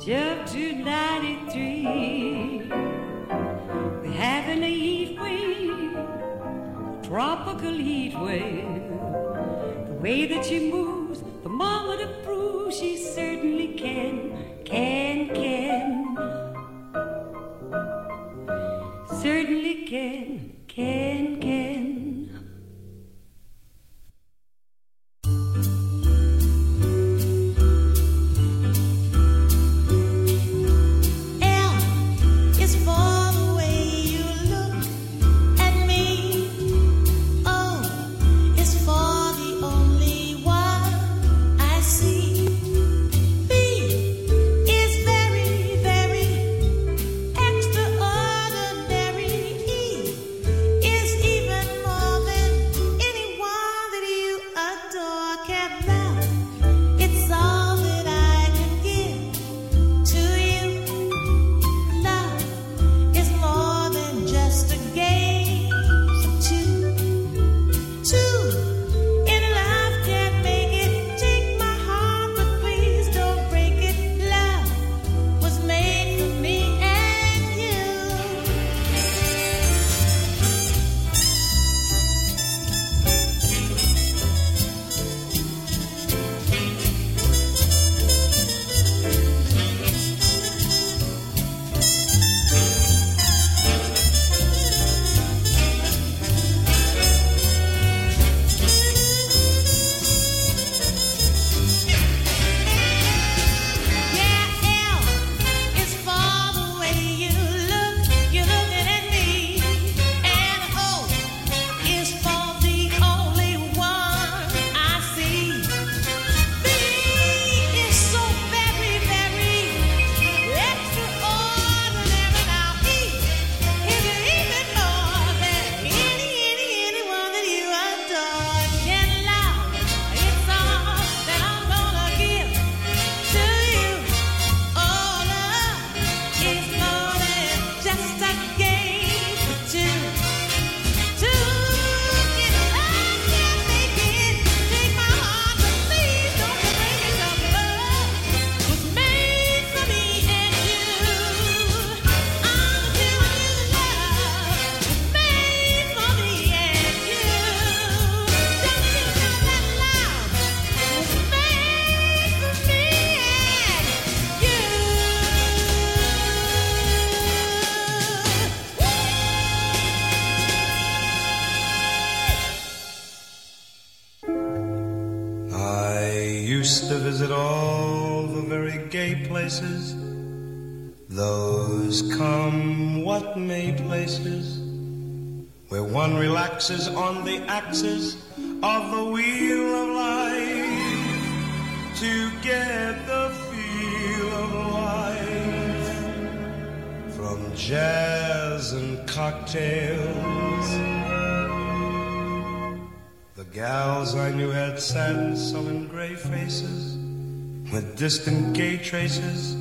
Jump to 93. We're having a heat wave, a tropical heat wave. The way that she moves, the mama to prove she certainly can, can, can. Relaxes on the axis of the wheel of life to get the feel of life from jazz and cocktails. The gals I knew had sad and sullen gray faces with distant gay traces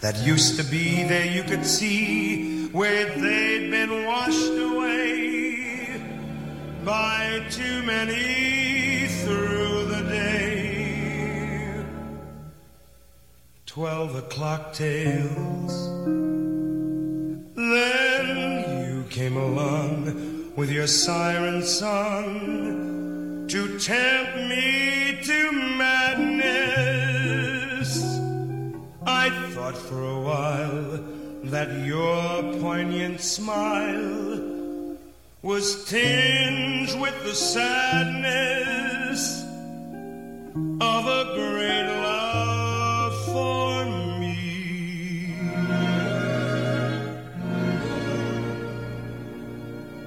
that used to be there you could see where they'd been washed away by too many through the day. Twelve o'clock tales. Then you came along with your siren song to tempt me to madness. I thought for a while that your poignant smile was tinged with the sadness of a great love for me.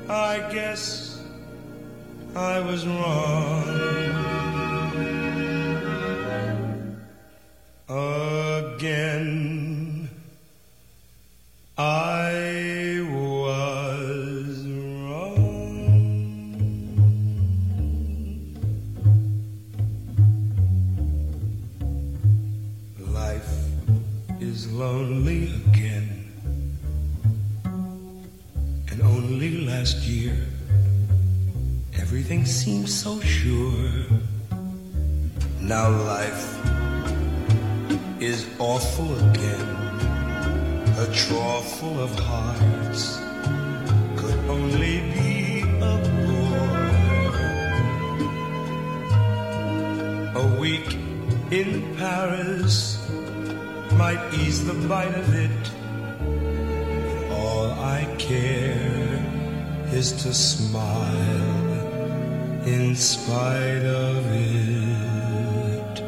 I guess I was wrong. Everything seemed so sure. Now life is awful again. A trough full of hearts could only be a bore. A week in Paris might ease the bite of it. All I care is to smile in spite of it.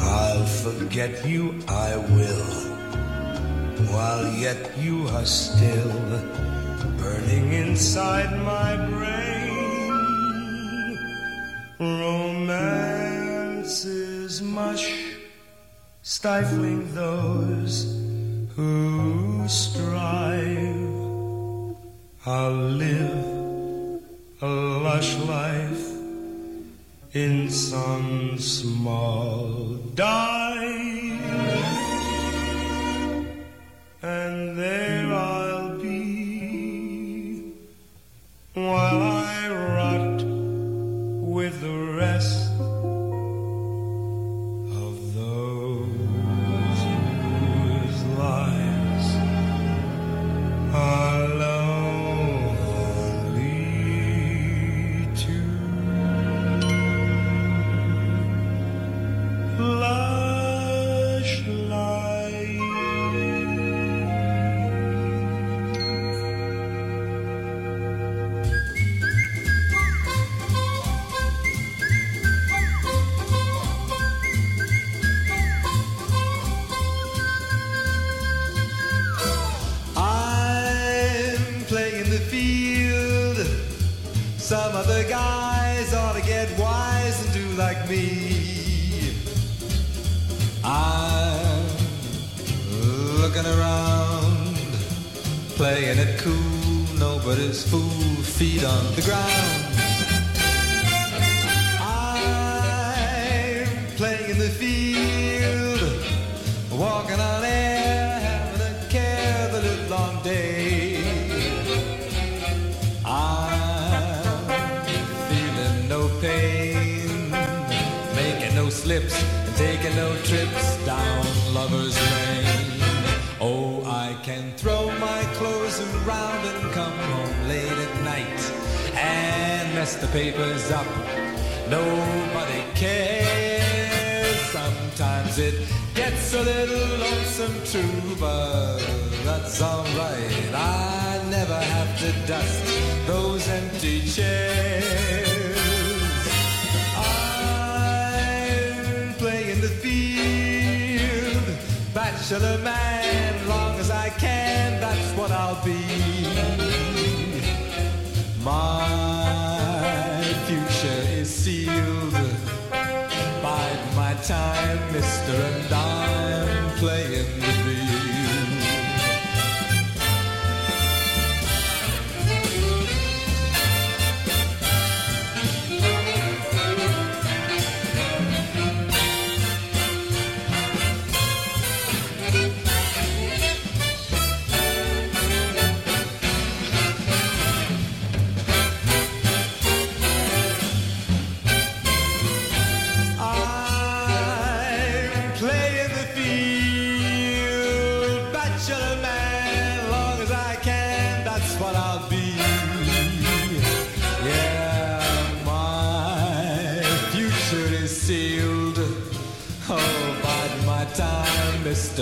I'll forget you, I will, while yet you are still burning inside my brain. Romance is mush, stifling those who strive. I'll live a lush life in some small dive, till a man, long as I can, that's what I'll be. My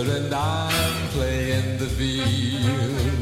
sister and I'm playing the field.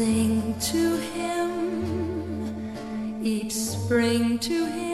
sing to him each spring to him.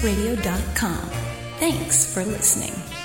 www.wellnessradio.com. Thanks for listening.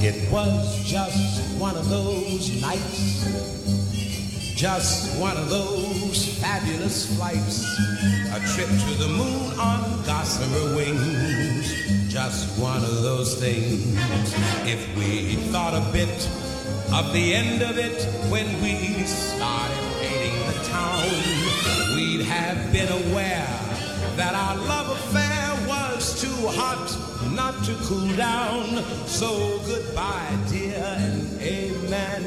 It was just one of those nights. Just one of those fabulous flights. A trip to the moon on gossamer wings. Just one of those things. If we thought a bit of the end of it when we started painting the town, we'd have been aware that our love affair was too hot not to cool down. So goodbye, dear, and amen.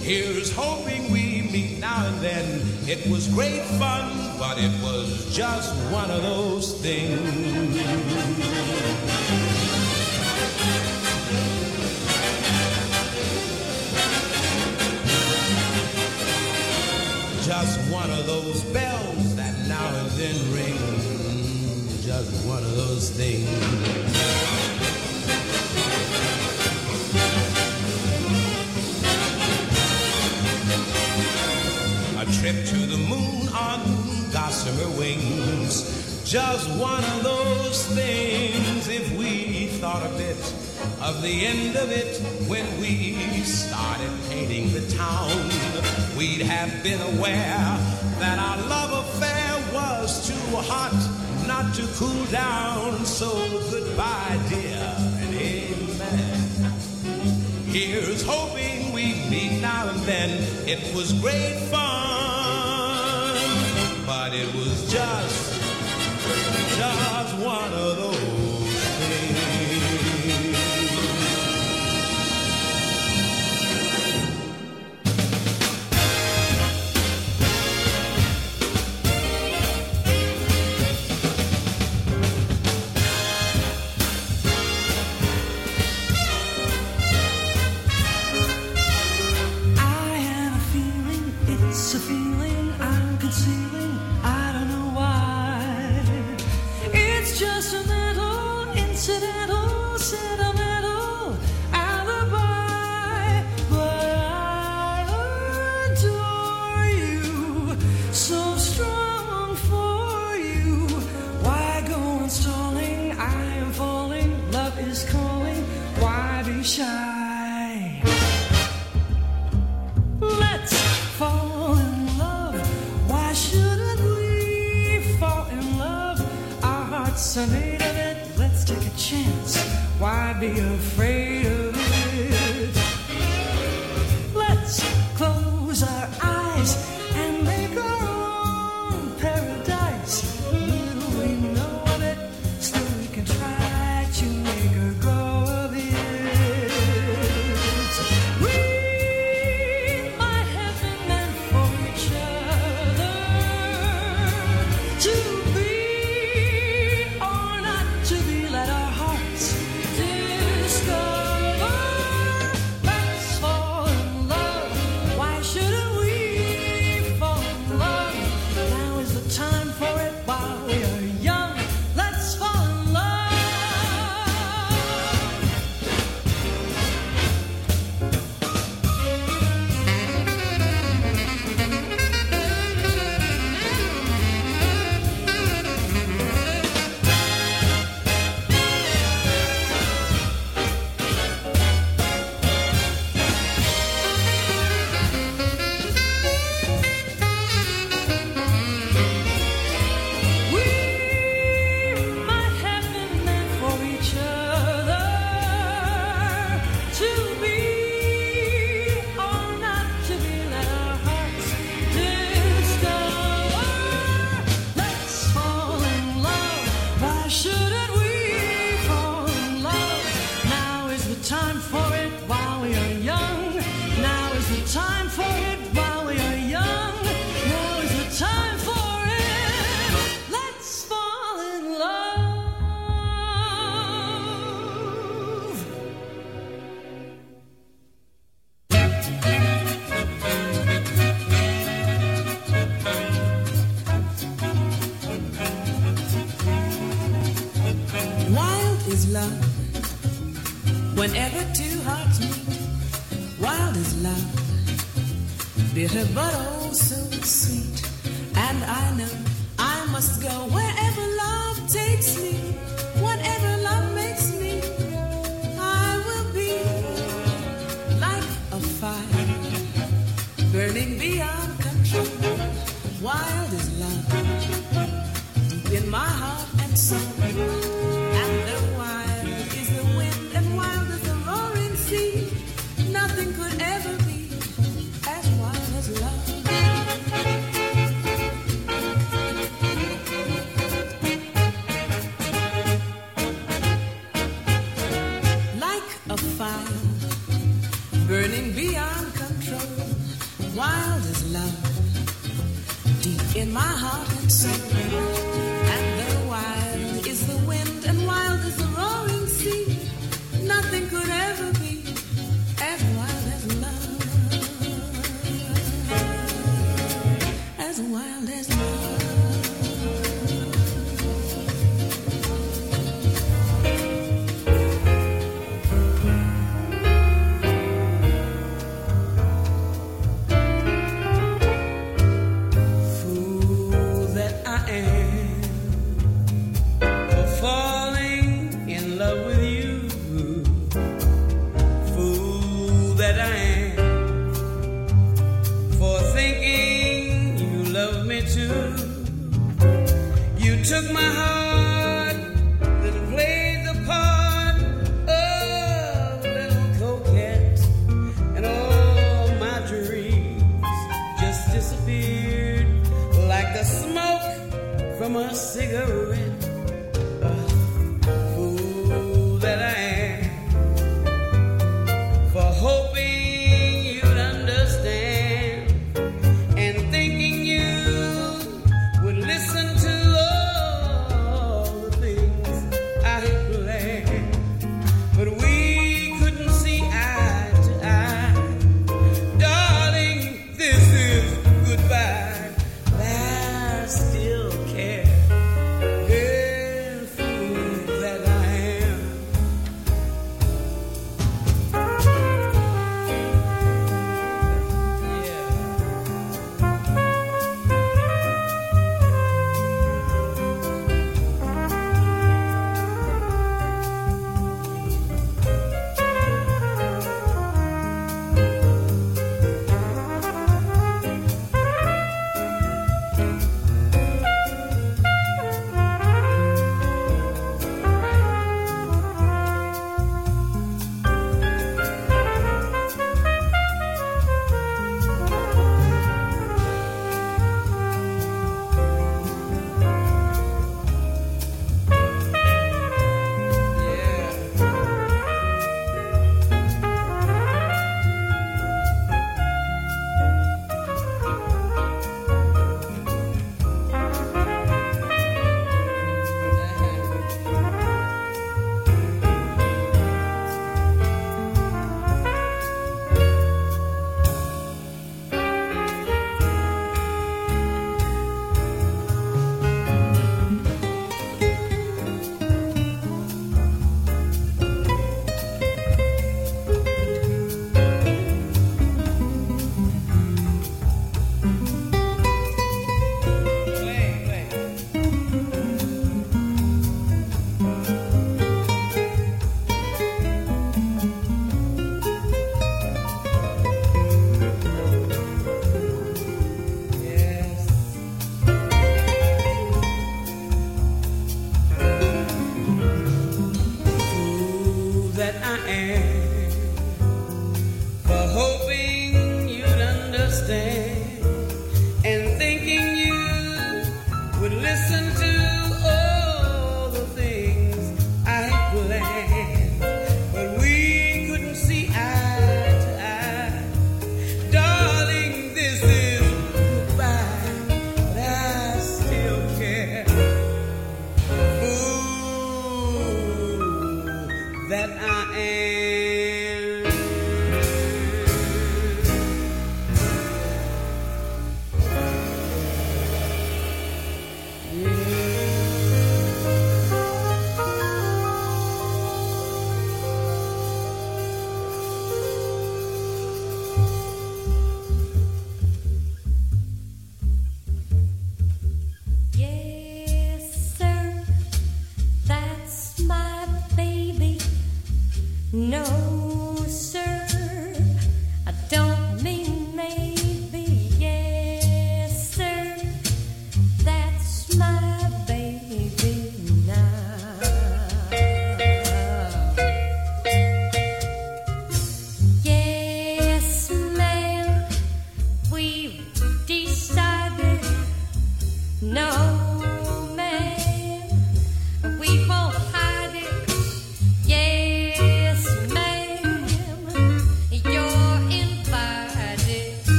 Here's hoping we meet now and then. It was great fun, but it was just one of those things. Just one of those bells that now and then ring. Just one of those things. A trip to the moon on gossamer wings. Just one of those things. If we thought a bit of the end of it when we started painting the town, we'd have been aware that our love affair was too hot not to cool down. So goodbye, dear, and amen. Here's hoping we meet now and then. It was great fun, but it was just, just one of those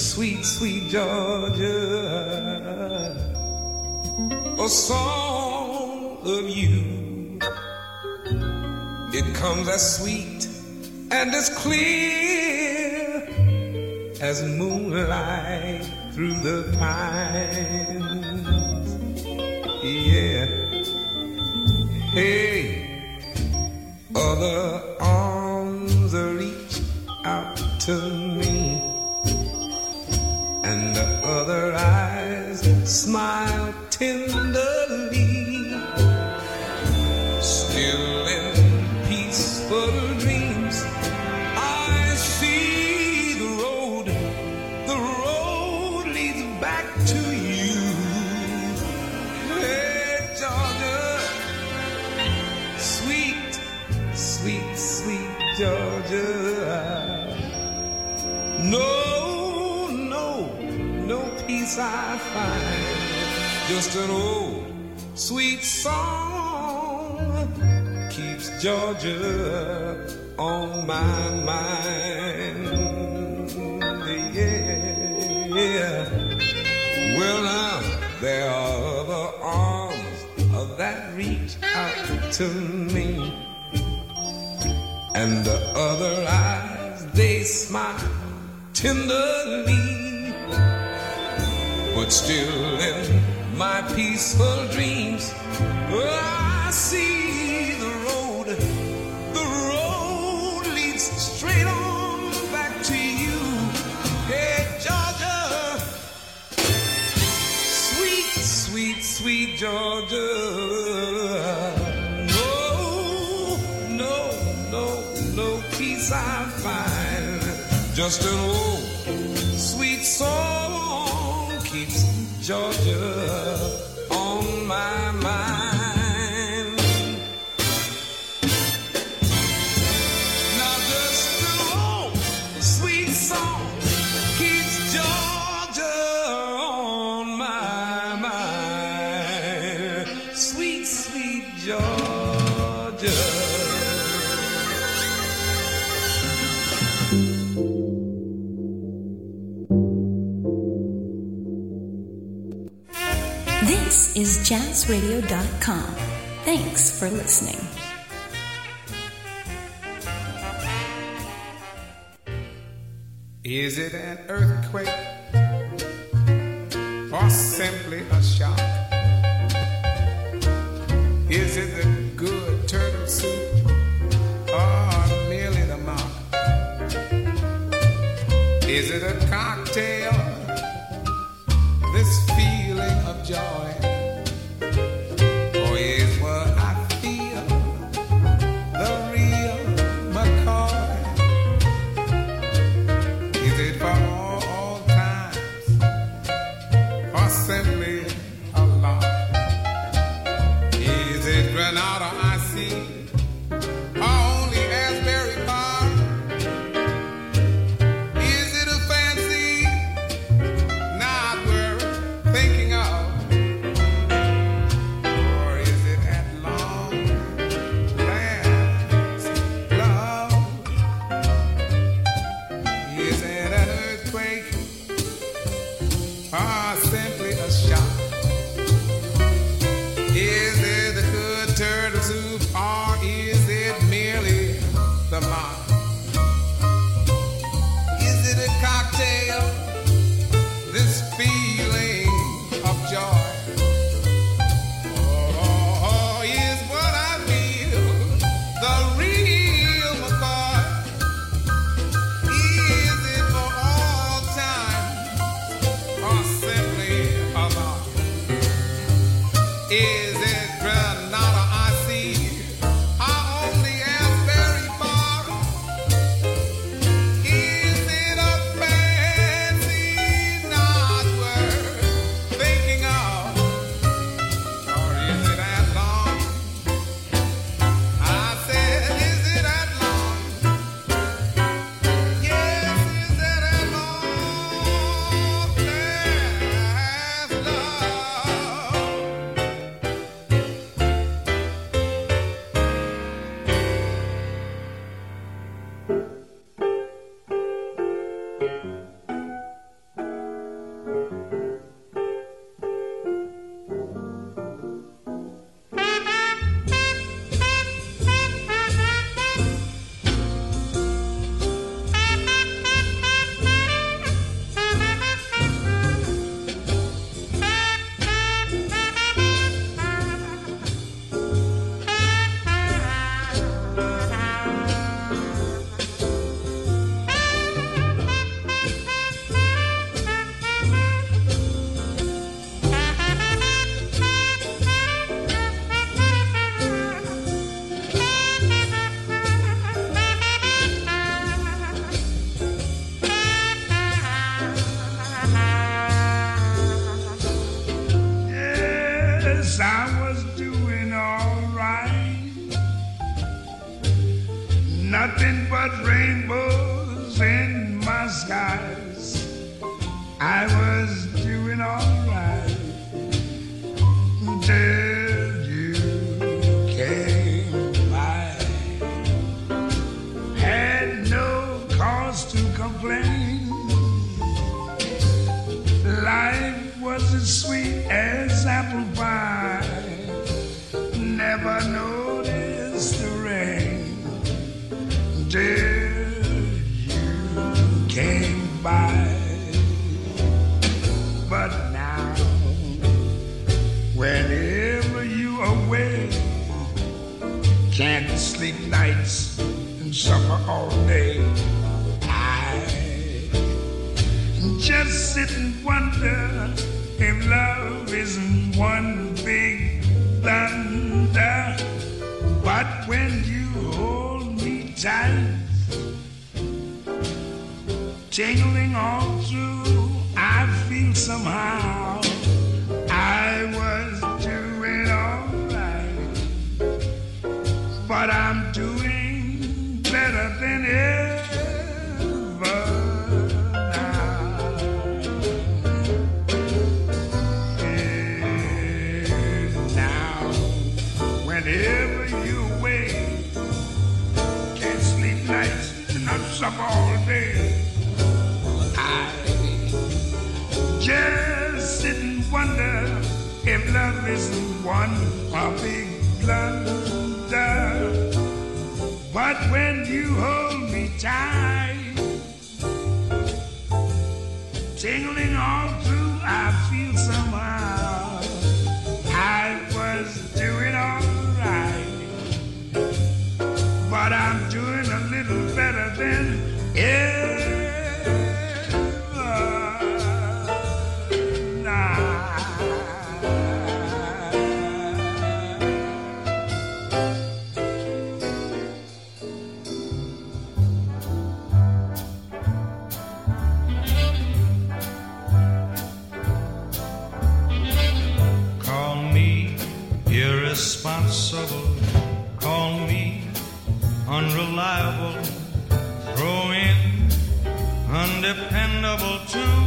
sweet, sweet Georgia, a song of you. It comes as sweet and as clear as moonlight through the pines. Yeah. Hey, other arms reach out to my tin just an old sweet song keeps Georgia on my mind. Yeah, yeah. Well, now there are other arms that reach out to me, and the other eyes they smile tenderly, but still in my peaceful dreams. I see the road, the road leads straight on back to you. Hey, Georgia, sweet, sweet, sweet Georgia. No, no, no, no peace I find. Just an old sweet song keeps Georgia on my jazzradio.com. Thanks for listening. Is it an earthquake or simply a shock? Is it the good turtle soup or merely the mock? Is it a cocktail? This feeling of joy? But rainbows in my skies. I was doing all right nights and suffer all day. I just sit and wonder if love isn't one big thunder. But when you hold me tight, tingling all through, I feel somehow But I'm doing better than ever now. And now, whenever you away, can't sleep nights, and not supper all day. I just sit and wonder if love isn't one big blunder. But when you hold me tight, tingling all through, I feel somehow I was doing alright. But I'm doing a little better than undependable too.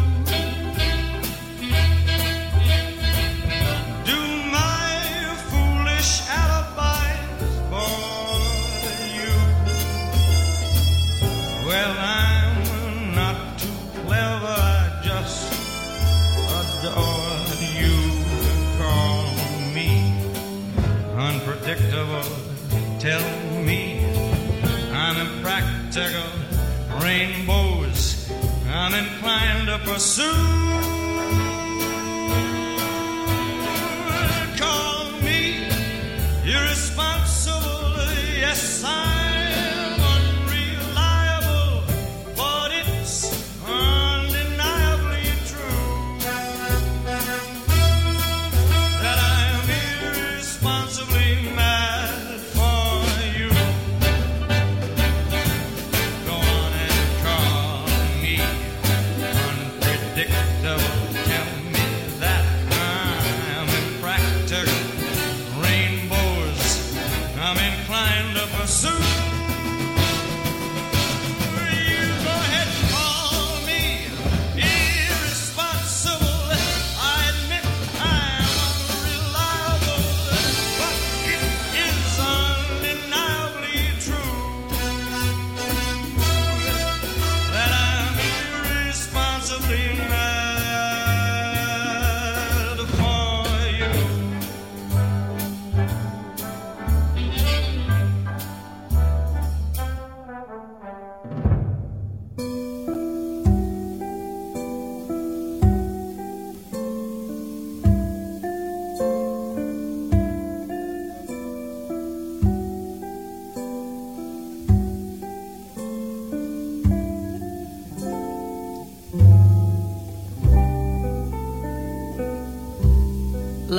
Inclined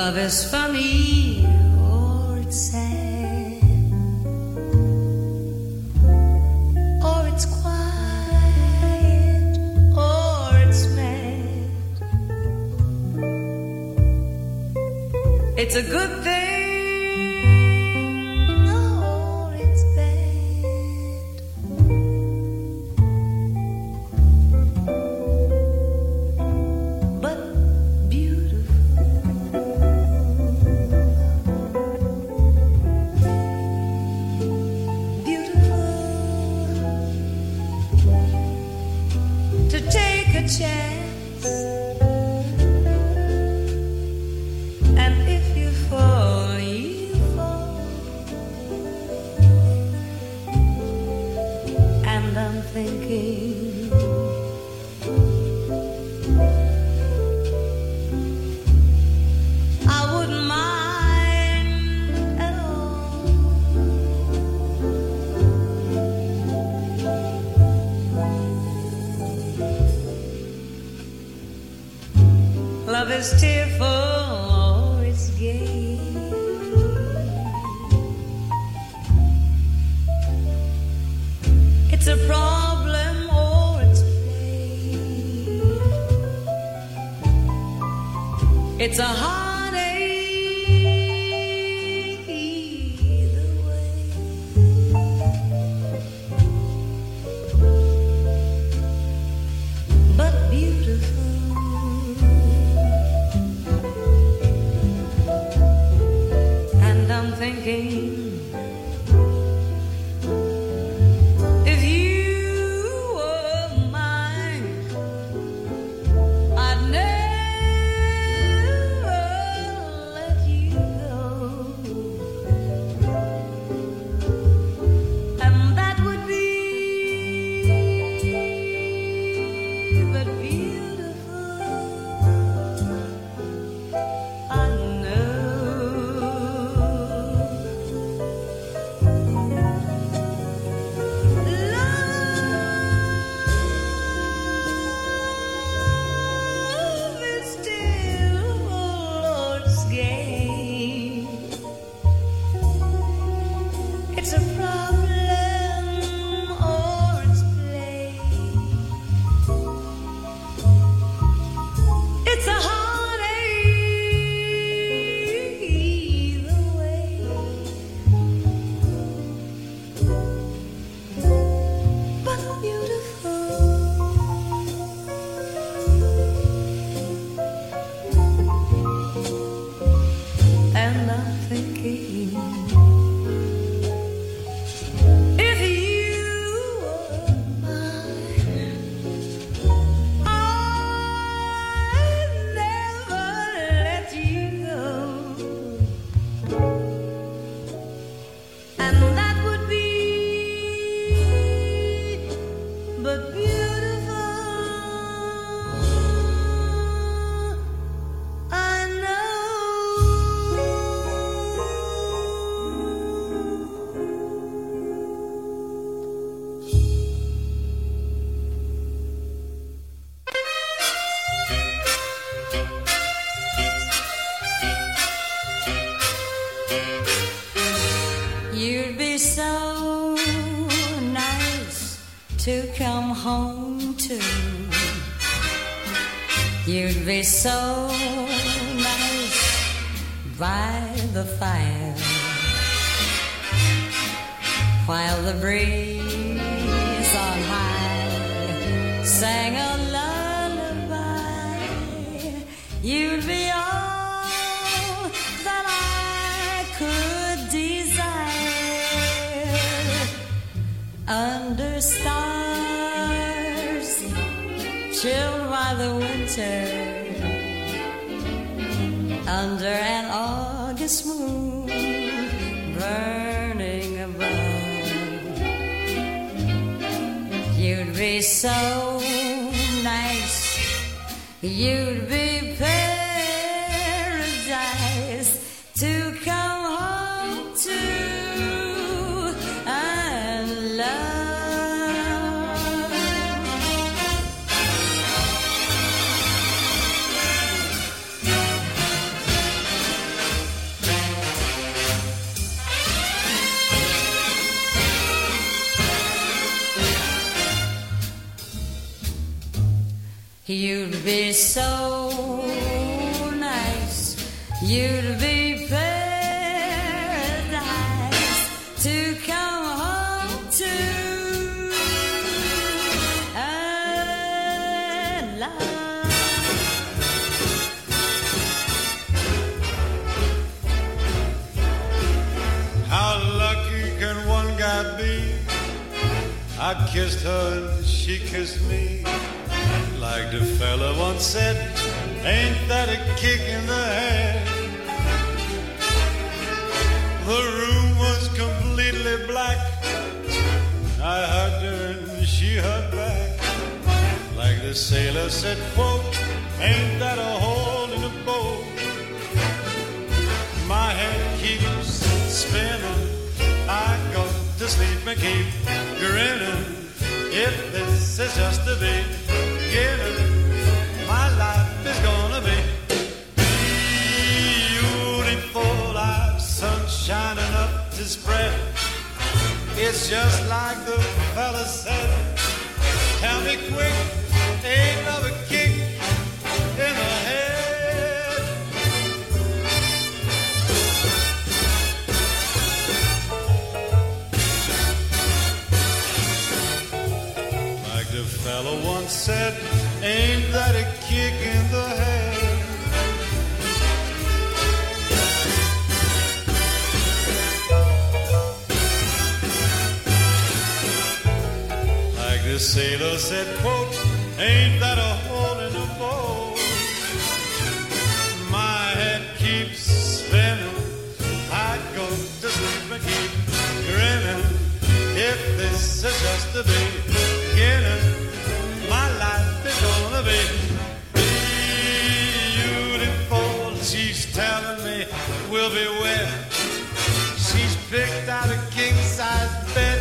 Love is funny it's tearful or it's gay. It's a problem or it's play. It's a heart. I kissed her and she kissed me. Like the fella once said, ain't that a kick in the head? The room was completely black. I hugged her and she hugged back. Like the sailor said, quote, ain't that a whore? To sleep and keep grinning. If this is just the beginning, my life is gonna be beautiful. Like sun shining up to spread. It's just like the fella said. Tell me quick, ain't that a kick in the head? Like the sailor said, quote, ain't that a hole in the boat? My head keeps spinning. I go to sleep and keep grinning. If this is just the beginning, gonna be beautiful. She's telling me we'll be wet. She's picked out a king size bed.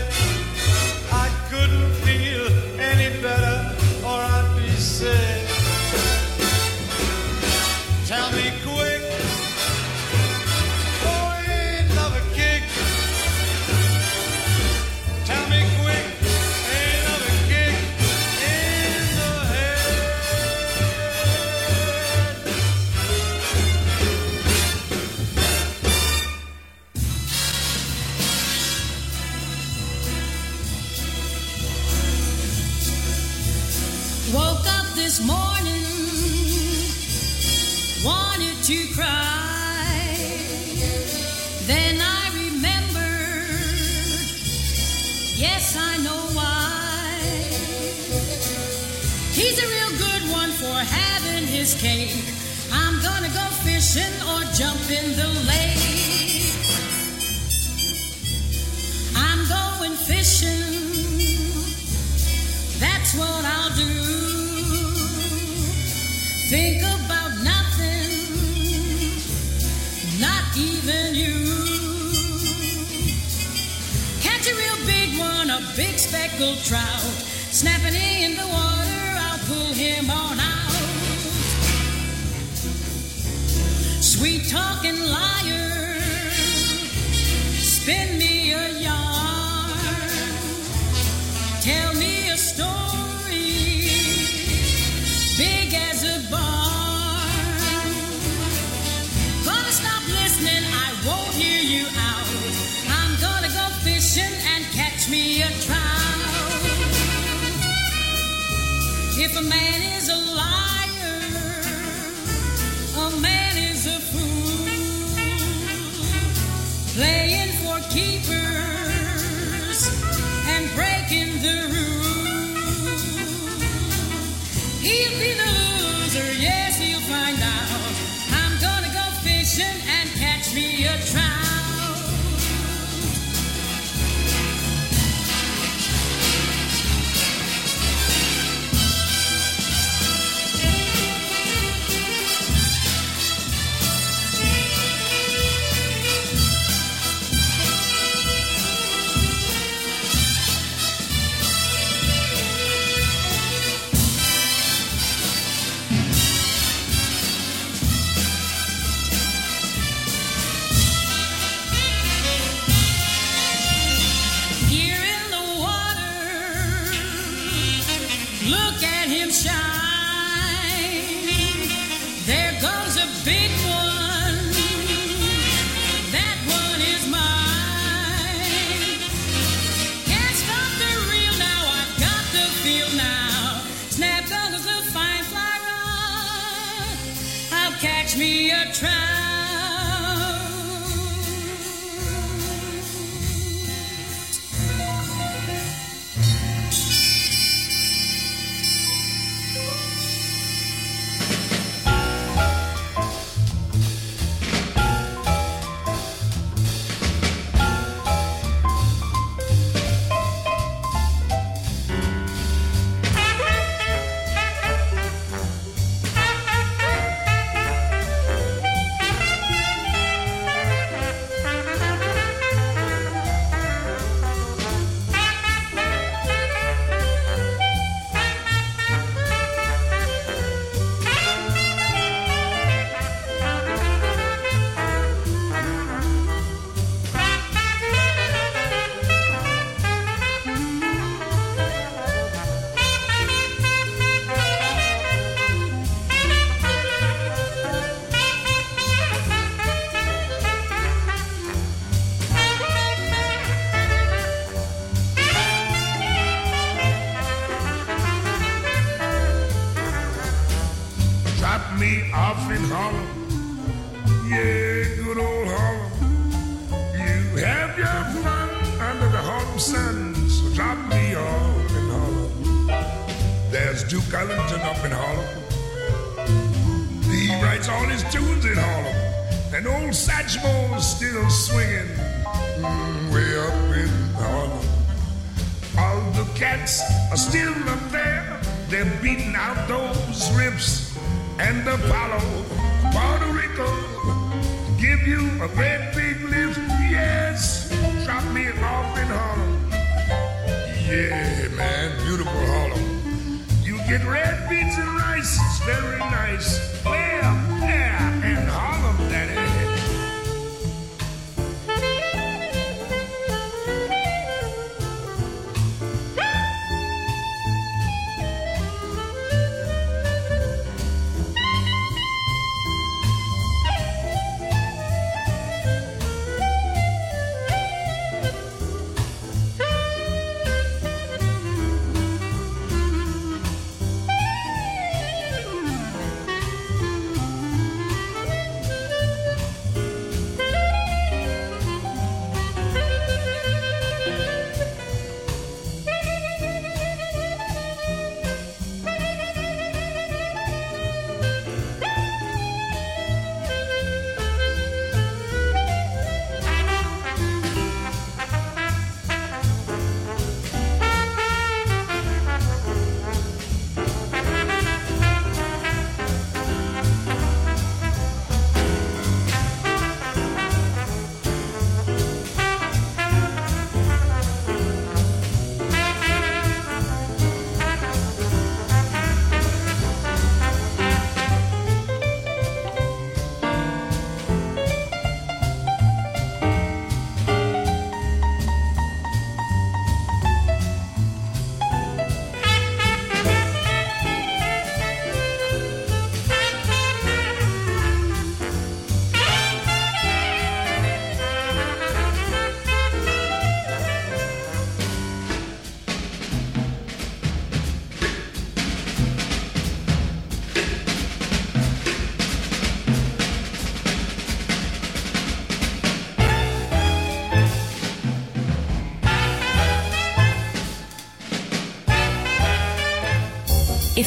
Or jump in the lake. I'm going fishing. That's what I'll do. Think about nothing, not even you. Catch a real big one, a big speckled trout. Snapping in the water, Sweet talking liar, spin me a yarn. Tell me a story big as a barn. Gonna stop listening, I won't hear you out. I'm gonna go fishing and catch me a trout. If a man for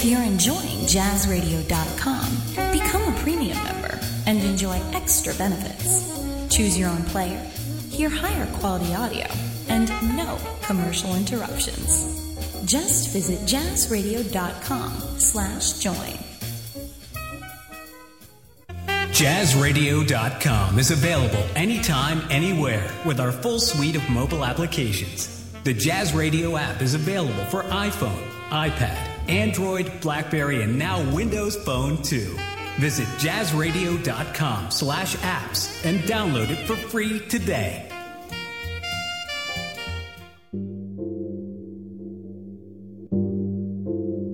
you're enjoying jazzradio.com, become a premium member and enjoy extra benefits. Choose your own player, hear higher quality audio, and no commercial interruptions. Just visit jazzradio.com slash join. JazzRadio.com is available anytime, anywhere with our full suite of mobile applications. The Jazz Radio app is available for iPhone, iPad, Android, Blackberry, and now Windows Phone too. Visit jazzradio.com slash apps and download it for free today.